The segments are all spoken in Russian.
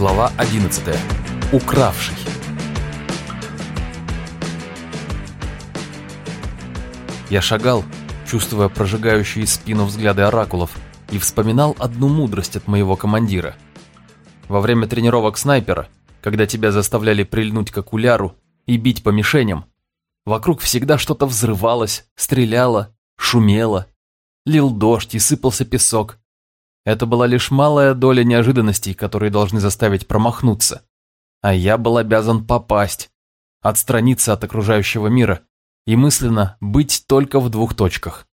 Глава 11. Укравший. Я шагал, чувствуя прожигающие спину взгляды оракулов, и вспоминал одну мудрость от моего командира. Во время тренировок снайпера, когда тебя заставляли прильнуть к окуляру и бить по мишеням, вокруг всегда что-то взрывалось, стреляло, шумело, лил дождь и сыпался песок. Это была лишь малая доля неожиданностей, которые должны заставить промахнуться. А я был обязан попасть, отстраниться от окружающего мира и мысленно быть только в двух точках.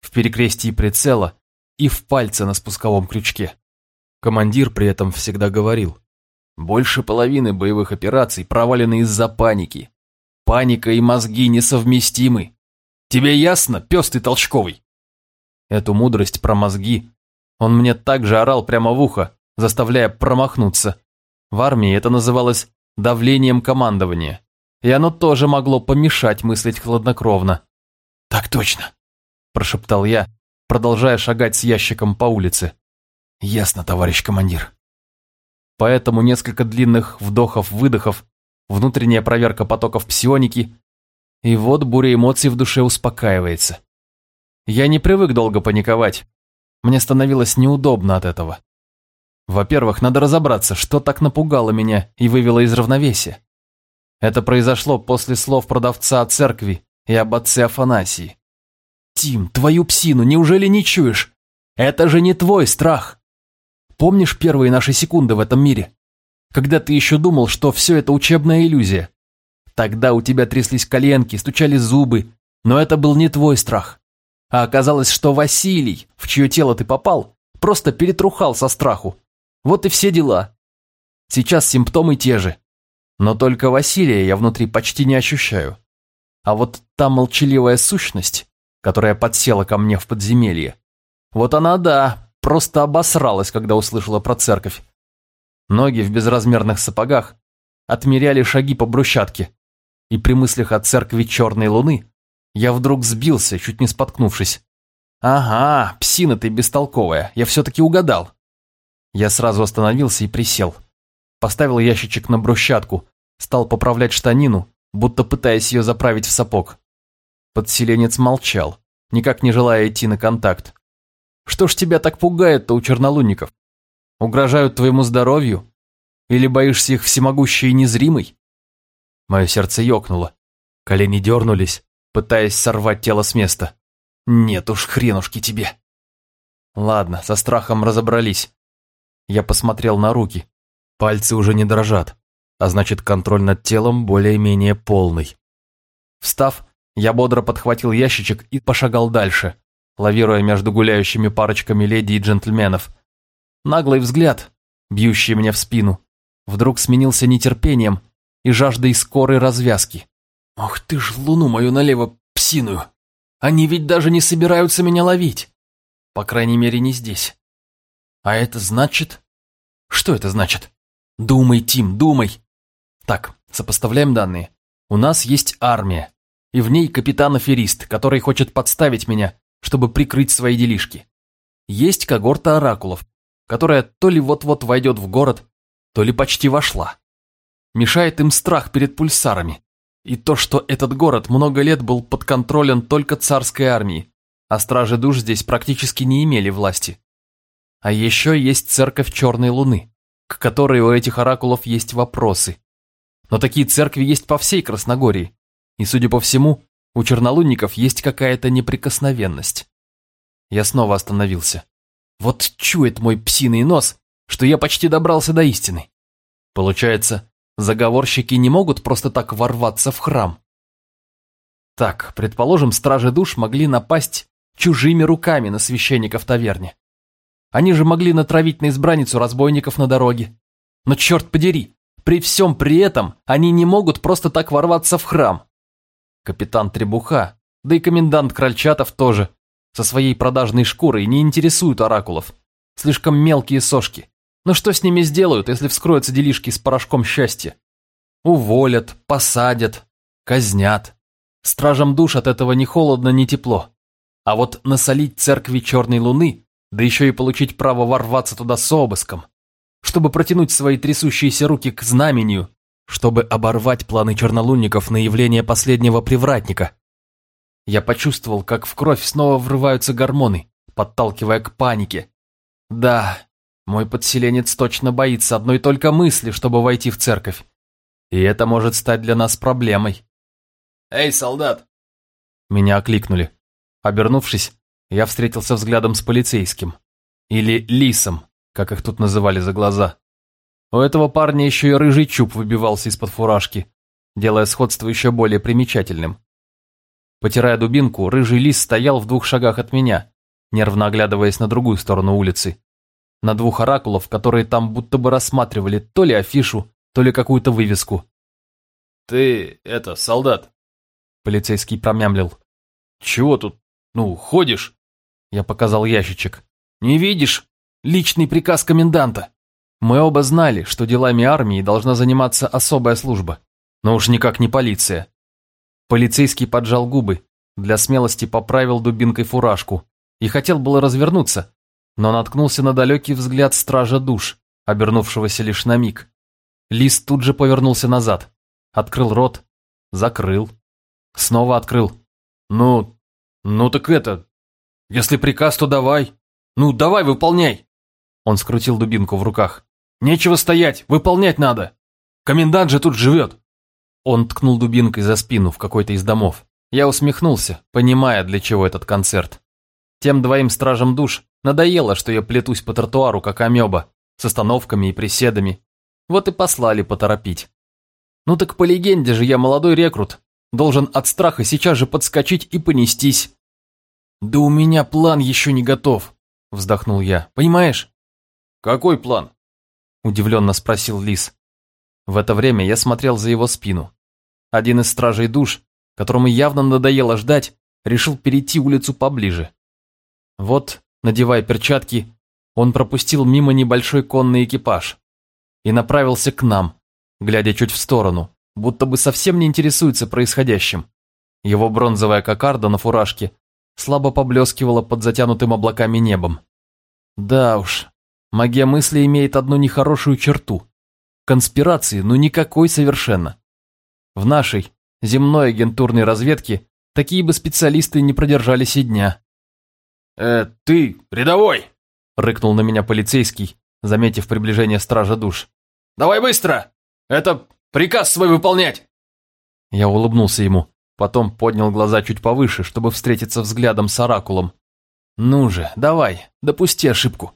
В перекрестии прицела и в пальце на спусковом крючке. Командир при этом всегда говорил, больше половины боевых операций провалены из-за паники. Паника и мозги несовместимы. Тебе ясно, пес ты толчковый? Эту мудрость про мозги он мне также орал прямо в ухо, заставляя промахнуться. В армии это называлось давлением командования, и оно тоже могло помешать мыслить хладнокровно. «Так точно», – прошептал я, продолжая шагать с ящиком по улице. «Ясно, товарищ командир». Поэтому несколько длинных вдохов-выдохов, внутренняя проверка потоков псионики, и вот буря эмоций в душе успокаивается. Я не привык долго паниковать, мне становилось неудобно от этого. Во-первых, надо разобраться, что так напугало меня и вывело из равновесия. Это произошло после слов продавца о церкви и об отце Афанасии. «Тим, твою псину, неужели не чуешь? Это же не твой страх!» Помнишь первые наши секунды в этом мире? Когда ты еще думал, что все это учебная иллюзия? Тогда у тебя тряслись коленки, стучали зубы, но это был не твой страх. А оказалось, что Василий, в чье тело ты попал, просто перетрухал со страху. Вот и все дела. Сейчас симптомы те же. Но только Василия я внутри почти не ощущаю. А вот та молчаливая сущность, которая подсела ко мне в подземелье, вот она, да, просто обосралась, когда услышала про церковь. Ноги в безразмерных сапогах отмеряли шаги по брусчатке, и при мыслях о церкви Черной Луны я вдруг сбился, чуть не споткнувшись. «Ага, псина ты бестолковая, я все-таки угадал». Я сразу остановился и присел. Поставил ящичек на брусчатку, стал поправлять штанину, будто пытаясь ее заправить в сапог. Подселенец молчал, никак не желая идти на контакт. «Что ж тебя так пугает-то у чернолунников? Угрожают твоему здоровью? Или боишься их всемогущей и незримой?» Мое сердце ёкнуло, колени дернулись, пытаясь сорвать тело с места. Нет уж, хренушки тебе. Ладно, со страхом разобрались. Я посмотрел на руки. Пальцы уже не дрожат, а значит контроль над телом более-менее полный. Встав, я бодро подхватил ящичек и пошагал дальше, лавируя между гуляющими парочками леди и джентльменов. Наглый взгляд, бьющий меня в спину, вдруг сменился нетерпением и жаждой скорой развязки. Ох ты ж луну мою налево псиную. Они ведь даже не собираются меня ловить. По крайней мере, не здесь. А это значит... Что это значит? Думай, Тим, думай. Так, сопоставляем данные. У нас есть армия, и в ней капитан-аферист, который хочет подставить меня, чтобы прикрыть свои делишки. Есть когорта оракулов, которая то ли вот-вот войдет в город, то ли почти вошла. Мешает им страх перед пульсарами. И то, что этот город много лет был под контролем только царской армии, а стражи душ здесь практически не имели власти. А еще есть церковь Черной Луны, к которой у этих оракулов есть вопросы. Но такие церкви есть по всей Красногории, и, судя по всему, у чернолунников есть какая-то неприкосновенность. Я снова остановился. Вот чует мой псиный нос, что я почти добрался до истины. Получается, Заговорщики не могут просто так ворваться в храм. Так, предположим, стражи душ могли напасть чужими руками на священника в таверне. Они же могли натравить на избранницу разбойников на дороге. Но черт подери, при всем при этом они не могут просто так ворваться в храм. Капитан Требуха, да и комендант Крольчатов тоже, со своей продажной шкурой не интересуют оракулов. Слишком мелкие сошки. Но что с ними сделают, если вскроются делишки с порошком счастья? Уволят, посадят, казнят. Стражам душ от этого ни холодно, ни тепло. А вот насолить церкви Черной Луны, да еще и получить право ворваться туда с обыском. чтобы протянуть свои трясущиеся руки к знамению, чтобы оборвать планы чернолунников на явление последнего привратника. Я почувствовал, как в кровь снова врываются гормоны, подталкивая к панике. Да, мой подселенец точно боится одной только мысли, чтобы войти в церковь. И это может стать для нас проблемой. «Эй, солдат!» Меня окликнули. Обернувшись, я встретился взглядом с полицейским. Или лисом, как их тут называли за глаза. У этого парня еще и рыжий чуб выбивался из-под фуражки, делая сходство еще более примечательным. Потирая дубинку, рыжий лис стоял в двух шагах от меня, нервно оглядываясь на другую сторону улицы. На двух оракулов, которые там будто бы рассматривали то ли афишу, то ли какую-то вывеску. «Ты, это, солдат!» Полицейский промямлил. «Чего тут? Ну, ходишь?» Я показал ящичек. «Не видишь? Личный приказ коменданта!» Мы оба знали, что делами армии должна заниматься особая служба. Но уж никак не полиция. Полицейский поджал губы, для смелости поправил дубинкой фуражку и хотел было развернуться, но наткнулся на далекий взгляд стража душ, обернувшегося лишь на миг. Лист тут же повернулся назад, открыл рот, закрыл, снова открыл. «Ну, ну так это, если приказ, то давай. Ну, давай, выполняй!» Он скрутил дубинку в руках. «Нечего стоять, выполнять надо! Комендант же тут живет!» Он ткнул дубинкой за спину в какой-то из домов. Я усмехнулся, понимая, для чего этот концерт. Тем двоим стражам душ надоело, что я плетусь по тротуару, как амеба, с остановками и приседами, вот и послали поторопить. Ну так по легенде же я молодой рекрут, должен от страха сейчас же подскочить и понестись. Да у меня план еще не готов, вздохнул я, понимаешь? Какой план? Удивленно спросил Лис. В это время я смотрел за его спину. Один из стражей душ, которому явно надоело ждать, решил перейти улицу поближе. Вот, надевая перчатки, он пропустил мимо небольшой конный экипаж и направился к нам, глядя чуть в сторону, будто бы совсем не интересуется происходящим. Его бронзовая кокарда на фуражке слабо поблескивала под затянутым облаками небом. Да уж, магия мысли имеет одну нехорошую черту. Конспирации, ну никакой совершенно. В нашей, земной агентурной разведке, такие бы специалисты не продержались и дня. «Э, ты, рядовой!» — рыкнул на меня полицейский, заметив приближение стража душ. «Давай быстро! Это приказ свой выполнять!» Я улыбнулся ему, потом поднял глаза чуть повыше, чтобы встретиться взглядом с оракулом. «Ну же, давай, допусти ошибку!»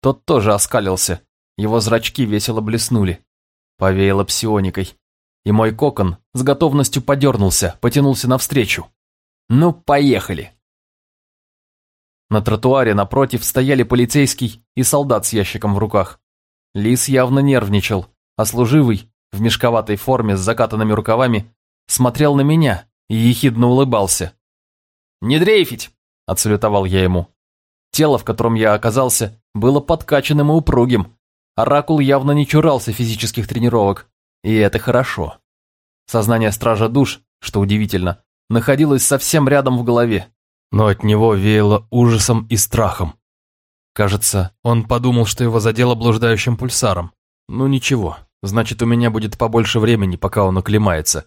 Тот тоже оскалился, его зрачки весело блеснули. Повеяло псионикой. И мой кокон с готовностью подернулся, потянулся навстречу. «Ну, поехали!» На тротуаре напротив стояли полицейский и солдат с ящиком в руках. Лис явно нервничал, а служивый, в мешковатой форме с закатанными рукавами, смотрел на меня и ехидно улыбался. «Не дрейфить!» – отсалютовал я ему. Тело, в котором я оказался, было подкачанным и упругим. Оракул явно не чурался физических тренировок, и это хорошо. Сознание стража душ, что удивительно, находилось совсем рядом в голове но от него веяло ужасом и страхом. Кажется, он подумал, что его задело блуждающим пульсаром. Ну ничего, значит у меня будет побольше времени, пока он оклемается.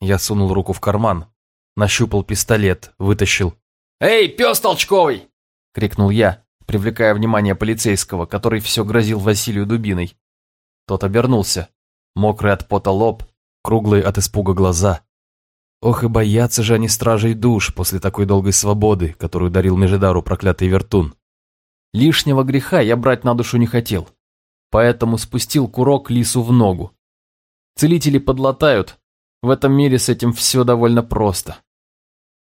Я сунул руку в карман, нащупал пистолет, вытащил. «Эй, пес толчковый!» — крикнул я, привлекая внимание полицейского, который все грозил Василию дубиной. Тот обернулся, мокрый от пота лоб, круглые от испуга глаза. Ох и боятся же они стражей душ после такой долгой свободы, которую дарил Межидару проклятый вертун. Лишнего греха я брать на душу не хотел, поэтому спустил курок лису в ногу. Целители подлатают, в этом мире с этим все довольно просто.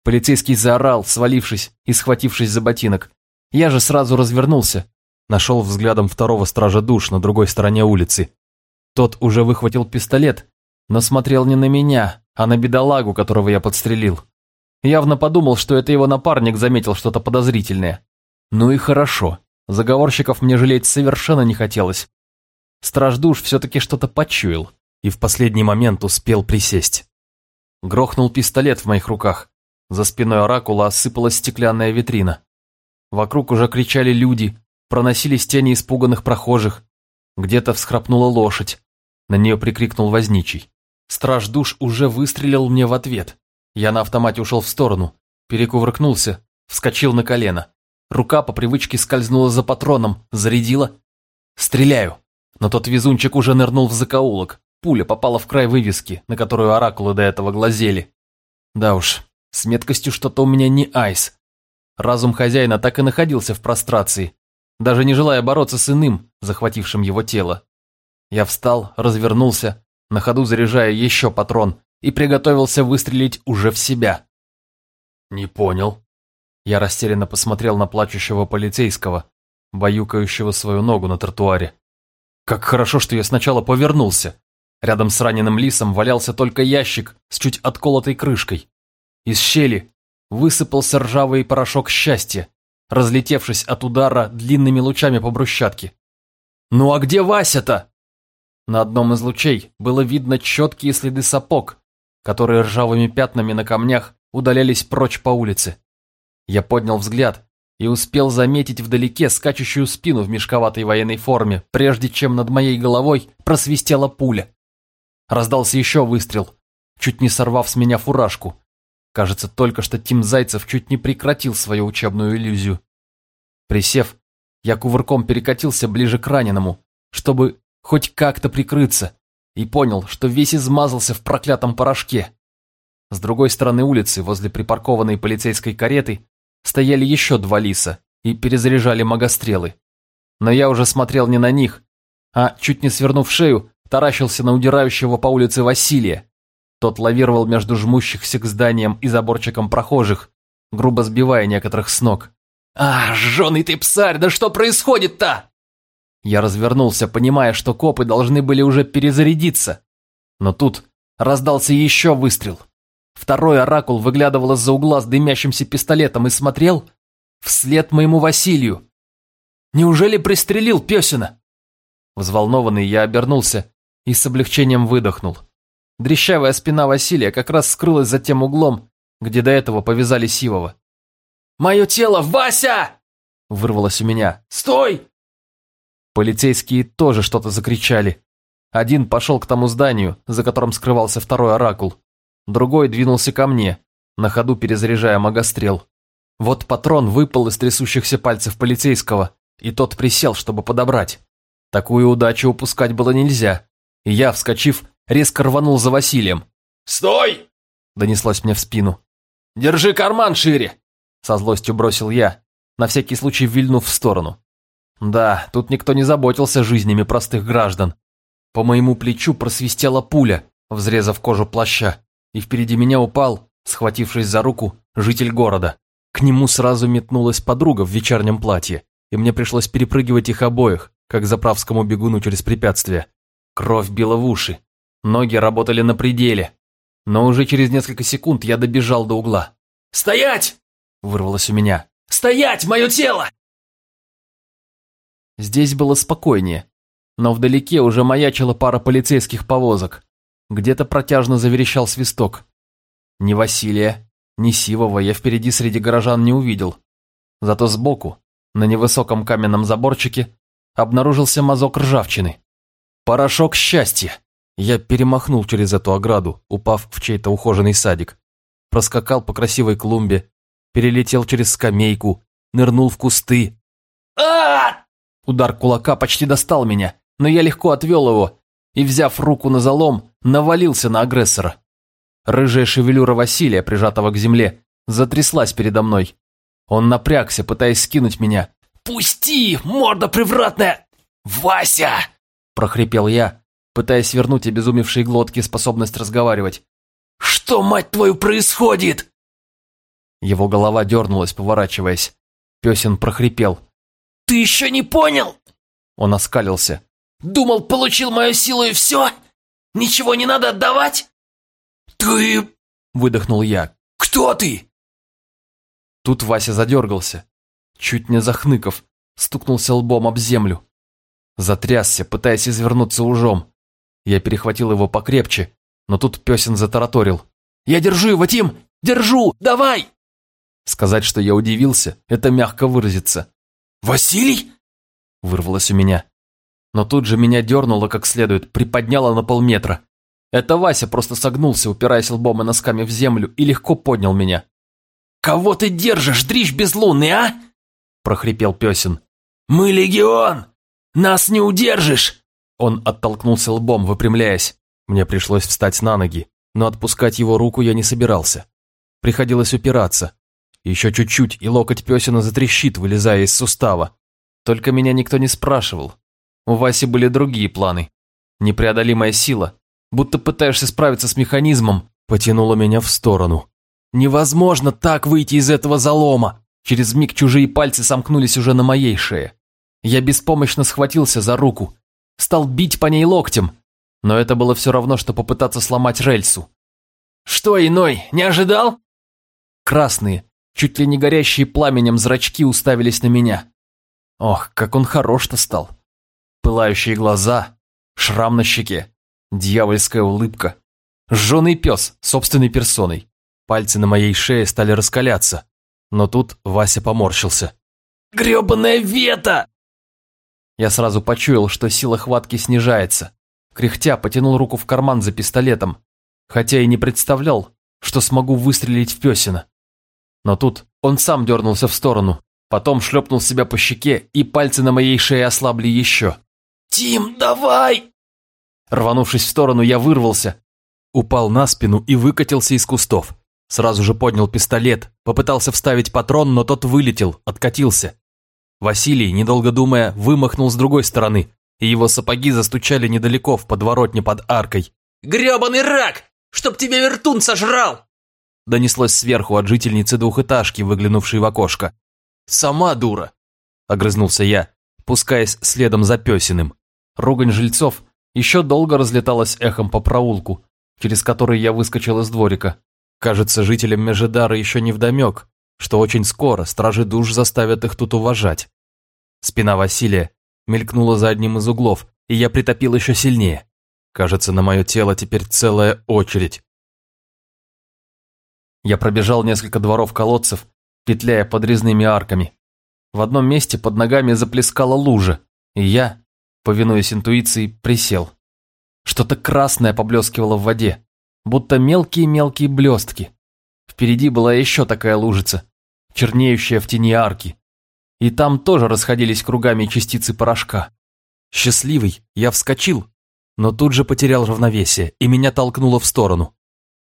Полицейский заорал, свалившись и схватившись за ботинок. Я же сразу развернулся, нашел взглядом второго стража душ на другой стороне улицы. Тот уже выхватил пистолет, но смотрел не на меня, а на бедолагу, которого я подстрелил. Явно подумал, что это его напарник заметил что-то подозрительное. Ну и хорошо, заговорщиков мне жалеть совершенно не хотелось. Страж душ все-таки что-то почуял и в последний момент успел присесть. Грохнул пистолет в моих руках. За спиной оракула осыпалась стеклянная витрина. Вокруг уже кричали люди, проносились тени испуганных прохожих. Где-то всхрапнула лошадь. На нее прикрикнул возничий. Страж душ уже выстрелил мне в ответ. Я на автомате ушел в сторону, перекувыркнулся, вскочил на колено. Рука по привычке скользнула за патроном, зарядила. Стреляю. Но тот везунчик уже нырнул в закоулок. Пуля попала в край вывески, на которую оракулы до этого глазели. Да уж, с меткостью что-то у меня не айс. Разум хозяина так и находился в прострации, даже не желая бороться с иным, захватившим его тело. Я встал, развернулся, на ходу заряжая еще патрон, и приготовился выстрелить уже в себя. «Не понял». Я растерянно посмотрел на плачущего полицейского, баюкающего свою ногу на тротуаре. Как хорошо, что я сначала повернулся. Рядом с раненым лисом валялся только ящик с чуть отколотой крышкой. Из щели высыпался ржавый порошок счастья, разлетевшись от удара длинными лучами по брусчатке. «Ну а где Вася-то?» На одном из лучей было видно четкие следы сапог, которые ржавыми пятнами на камнях удалялись прочь по улице. Я поднял взгляд и успел заметить вдалеке скачущую спину в мешковатой военной форме, прежде чем над моей головой просвистела пуля. Раздался еще выстрел, чуть не сорвав с меня фуражку. Кажется, только что Тим Зайцев чуть не прекратил свою учебную иллюзию. Присев, я кувырком перекатился ближе к раненому, чтобы хоть как-то прикрыться, и понял, что весь измазался в проклятом порошке. С другой стороны улицы, возле припаркованной полицейской кареты, стояли еще два лиса и перезаряжали магострелы. Но я уже смотрел не на них, а, чуть не свернув шею, таращился на удирающего по улице Василия. Тот лавировал между жмущихся к зданиям и заборчиком прохожих, грубо сбивая некоторых с ног. «А, жженый ты псарь, да что происходит-то?» Я развернулся, понимая, что копы должны были уже перезарядиться. Но тут раздался еще выстрел. Второй оракул выглядывал из-за угла с дымящимся пистолетом и смотрел вслед моему Василию. Неужели пристрелил Песина? Взволнованный я обернулся и с облегчением выдохнул. Дрещавая спина Василия как раз скрылась за тем углом, где до этого повязали Сивова. «Мое тело, Вася!» Вырвалось у меня. «Стой!» Полицейские тоже что-то закричали. Один пошел к тому зданию, за которым скрывался второй оракул. Другой двинулся ко мне, на ходу перезаряжая магострел. Вот патрон выпал из трясущихся пальцев полицейского, и тот присел, чтобы подобрать. Такую удачу упускать было нельзя, и я, вскочив, резко рванул за Василием. «Стой!» – донеслось мне в спину. «Держи карман шире!» – со злостью бросил я, на всякий случай вильнув в сторону. Да, тут никто не заботился жизнями простых граждан. По моему плечу просвистела пуля, взрезав кожу плаща и впереди меня упал, схватившись за руку, житель города. К нему сразу метнулась подруга в вечернем платье, и мне пришлось перепрыгивать их обоих, как заправскому бегуну через препятствие. Кровь била в уши, ноги работали на пределе, но уже через несколько секунд я добежал до угла. «Стоять!» – вырвалось у меня. «Стоять, мое тело!» Здесь было спокойнее, но вдалеке уже маячила пара полицейских повозок. Где-то протяжно заверещал свисток. Ни Василия, ни Сивова я впереди среди горожан не увидел. Зато сбоку, на невысоком каменном заборчике, обнаружился мазок ржавчины. Порошок счастья. Я перемахнул через эту ограду, упав в чей-то ухоженный садик. Проскакал по красивой клумбе, перелетел через скамейку, нырнул в кусты. а Удар кулака почти достал меня, но я легко отвел его и, взяв руку на залом, навалился на агрессора. Рыжая шевелюра Василия, прижатого к земле, затряслась передо мной. Он напрягся, пытаясь скинуть меня. «Пусти, морда превратная! Вася!» – прохрипел я, пытаясь вернуть обезумевшей глотке способность разговаривать. «Что, мать твою, происходит?» Его голова дернулась, поворачиваясь. Песен прохрипел. «Ты еще не понял?» Он оскалился. Думал, получил мою силу и все? Ничего не надо отдавать? Ты... Выдохнул я. Кто ты? Тут Вася задергался. Чуть не захныков, стукнулся лбом об землю. Затрясся, пытаясь извернуться ужом. Я перехватил его покрепче, но тут песен затараторил. «Я держу его, Тим! Держу! Давай!» Сказать, что я удивился, это мягко выразиться. «Василий?» Вырвалось у меня. Но тут же меня дернуло как следует, приподняло на полметра. Это Вася просто согнулся, упираясь лбом и носками в землю, и легко поднял меня. «Кого ты держишь, дрищ безлунный, а?» – прохрипел Песин. «Мы легион! Нас не удержишь!» Он оттолкнулся лбом, выпрямляясь. Мне пришлось встать на ноги, но отпускать его руку я не собирался. Приходилось упираться. Еще чуть-чуть, и локоть Песина затрещит, вылезая из сустава. Только меня никто не спрашивал. У Васи были другие планы. Непреодолимая сила, будто пытаешься справиться с механизмом, потянула меня в сторону. Невозможно так выйти из этого залома. Через миг чужие пальцы сомкнулись уже на моей шее. Я беспомощно схватился за руку, стал бить по ней локтем, но это было все равно, что попытаться сломать рельсу. «Что, иной, не ожидал?» Красные, чуть ли не горящие пламенем зрачки уставились на меня. Ох, как он хорош-то стал. Пылающие глаза, шрам на щеке, дьявольская улыбка. Жженый пес собственной персоной. Пальцы на моей шее стали раскаляться. Но тут Вася поморщился. «Гребаная вета!» Я сразу почуял, что сила хватки снижается. Кряхтя потянул руку в карман за пистолетом, хотя и не представлял, что смогу выстрелить в песина. Но тут он сам дернулся в сторону, потом шлепнул себя по щеке, и пальцы на моей шее ослабли еще. «Тим, давай!» Рванувшись в сторону, я вырвался, упал на спину и выкатился из кустов. Сразу же поднял пистолет, попытался вставить патрон, но тот вылетел, откатился. Василий, недолго думая, вымахнул с другой стороны, и его сапоги застучали недалеко в подворотне под аркой. «Гребаный рак! Чтоб тебя вертун сожрал!» Донеслось сверху от жительницы двухэтажки, выглянувшей в окошко. «Сама дура!» – огрызнулся я, пускаясь следом за песиным. Ругань жильцов еще долго разлеталась эхом по проулку, через который я выскочил из дворика. Кажется, жителям Межедара еще не вдомек, что очень скоро стражи душ заставят их тут уважать. Спина Василия мелькнула за одним из углов, и я притопил еще сильнее. Кажется, на мое тело теперь целая очередь. Я пробежал несколько дворов колодцев, петляя под резными арками. В одном месте под ногами заплескала лужа, и я, повинуясь интуиции, присел. Что-то красное поблескивало в воде, будто мелкие-мелкие блестки. Впереди была еще такая лужица, чернеющая в тени арки. И там тоже расходились кругами частицы порошка. Счастливый, я вскочил, но тут же потерял равновесие, и меня толкнуло в сторону.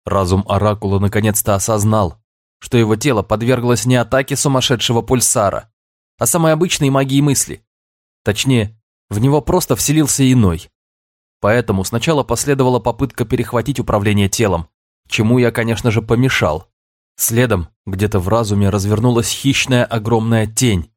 Разум Оракула наконец-то осознал, что его тело подверглось не атаке сумасшедшего пульсара, а самой обычной магии мысли. Точнее, в него просто вселился иной. Поэтому сначала последовала попытка перехватить управление телом, чему я, конечно же, помешал. Следом, где-то в разуме, развернулась хищная огромная тень.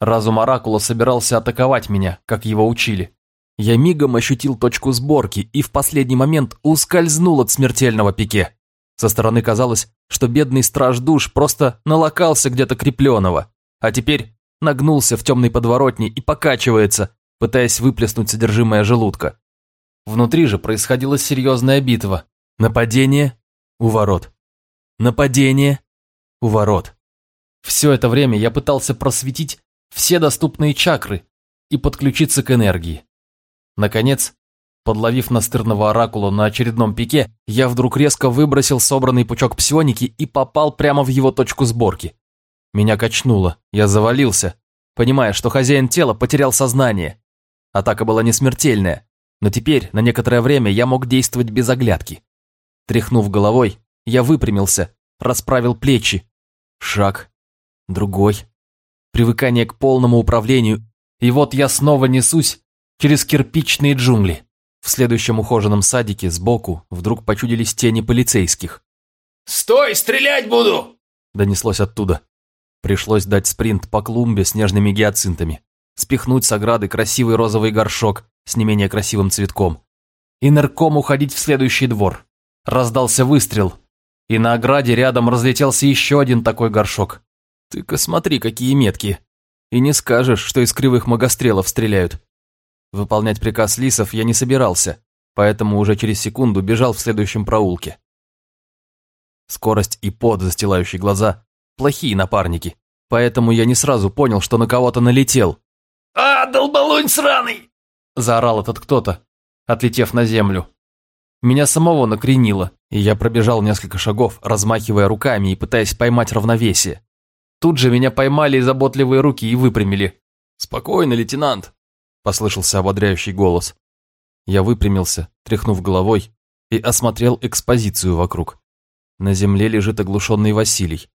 Разум Оракула собирался атаковать меня, как его учили. Я мигом ощутил точку сборки и в последний момент ускользнул от смертельного пике. Со стороны казалось, что бедный страж душ просто налокался где-то крепленого, а теперь нагнулся в темной подворотне и покачивается, пытаясь выплеснуть содержимое желудка. Внутри же происходила серьезная битва. Нападение у ворот. Нападение у ворот. Все это время я пытался просветить все доступные чакры и подключиться к энергии. Наконец, подловив настырного оракула на очередном пике, я вдруг резко выбросил собранный пучок псионики и попал прямо в его точку сборки. Меня качнуло, я завалился, понимая, что хозяин тела потерял сознание. Атака была не смертельная, но теперь, на некоторое время, я мог действовать без оглядки. Тряхнув головой, я выпрямился, расправил плечи. Шаг. Другой. Привыкание к полному управлению. И вот я снова несусь через кирпичные джунгли. В следующем ухоженном садике сбоку вдруг почудились тени полицейских. «Стой, стрелять буду!» Донеслось оттуда. Пришлось дать спринт по клумбе с нежными гиацинтами. Спихнуть с ограды красивый розовый горшок, с не менее красивым цветком. И нырком уходить в следующий двор. Раздался выстрел, и на ограде рядом разлетелся еще один такой горшок. Ты-ка смотри, какие метки. И не скажешь, что из кривых магострелов стреляют. Выполнять приказ лисов я не собирался, поэтому уже через секунду бежал в следующем проулке. Скорость и пот, застилающий глаза, плохие напарники, поэтому я не сразу понял, что на кого-то налетел. «А, долболунь сраный!» заорал этот кто-то, отлетев на землю. Меня самого накренило, и я пробежал несколько шагов, размахивая руками и пытаясь поймать равновесие. Тут же меня поймали заботливые руки и выпрямили. «Спокойно, лейтенант», – послышался ободряющий голос. Я выпрямился, тряхнув головой, и осмотрел экспозицию вокруг. На земле лежит оглушенный Василий.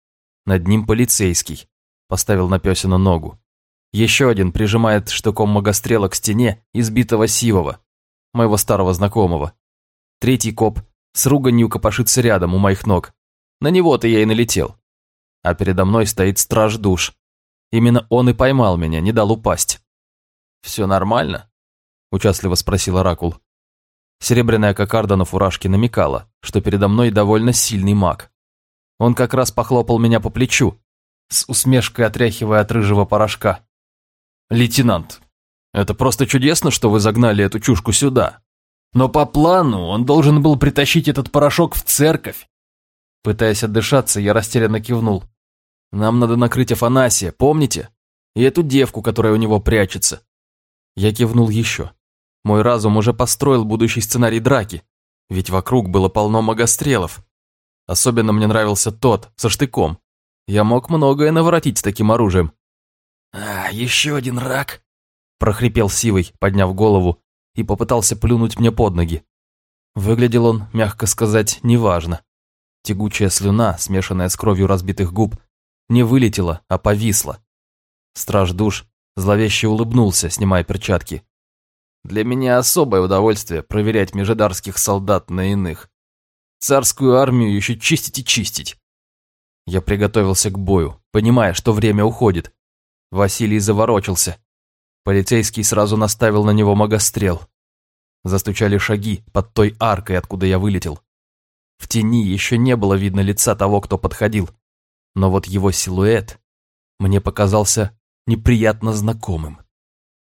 Над ним полицейский. Поставил на песину ногу. Еще один прижимает штыком магострела к стене избитого Сивова, моего старого знакомого. Третий коп с руганью копошится рядом у моих ног. На него-то я и налетел. А передо мной стоит страж душ. Именно он и поймал меня, не дал упасть. «Все нормально?» – участливо спросил Оракул. Серебряная кокарда на фуражке намекала, что передо мной довольно сильный маг. Он как раз похлопал меня по плечу, с усмешкой отряхивая от рыжего порошка. «Лейтенант, это просто чудесно, что вы загнали эту чушку сюда. Но по плану он должен был притащить этот порошок в церковь». Пытаясь отдышаться, я растерянно кивнул. «Нам надо накрыть Афанасия, помните? И эту девку, которая у него прячется». Я кивнул еще. Мой разум уже построил будущий сценарий драки, ведь вокруг было полно магострелов. Особенно мне нравился тот, со штыком. Я мог многое наворотить с таким оружием. «А, еще один рак!» – прохрипел Сивый, подняв голову, и попытался плюнуть мне под ноги. Выглядел он, мягко сказать, неважно. Тягучая слюна, смешанная с кровью разбитых губ, не вылетела, а повисла. Страж душ зловеще улыбнулся, снимая перчатки. Для меня особое удовольствие проверять межедарских солдат на иных. Царскую армию еще чистить и чистить. Я приготовился к бою, понимая, что время уходит. Василий заворочился. Полицейский сразу наставил на него магострел. Застучали шаги под той аркой, откуда я вылетел. В тени еще не было видно лица того, кто подходил. Но вот его силуэт мне показался неприятно знакомым.